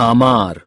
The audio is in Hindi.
खामार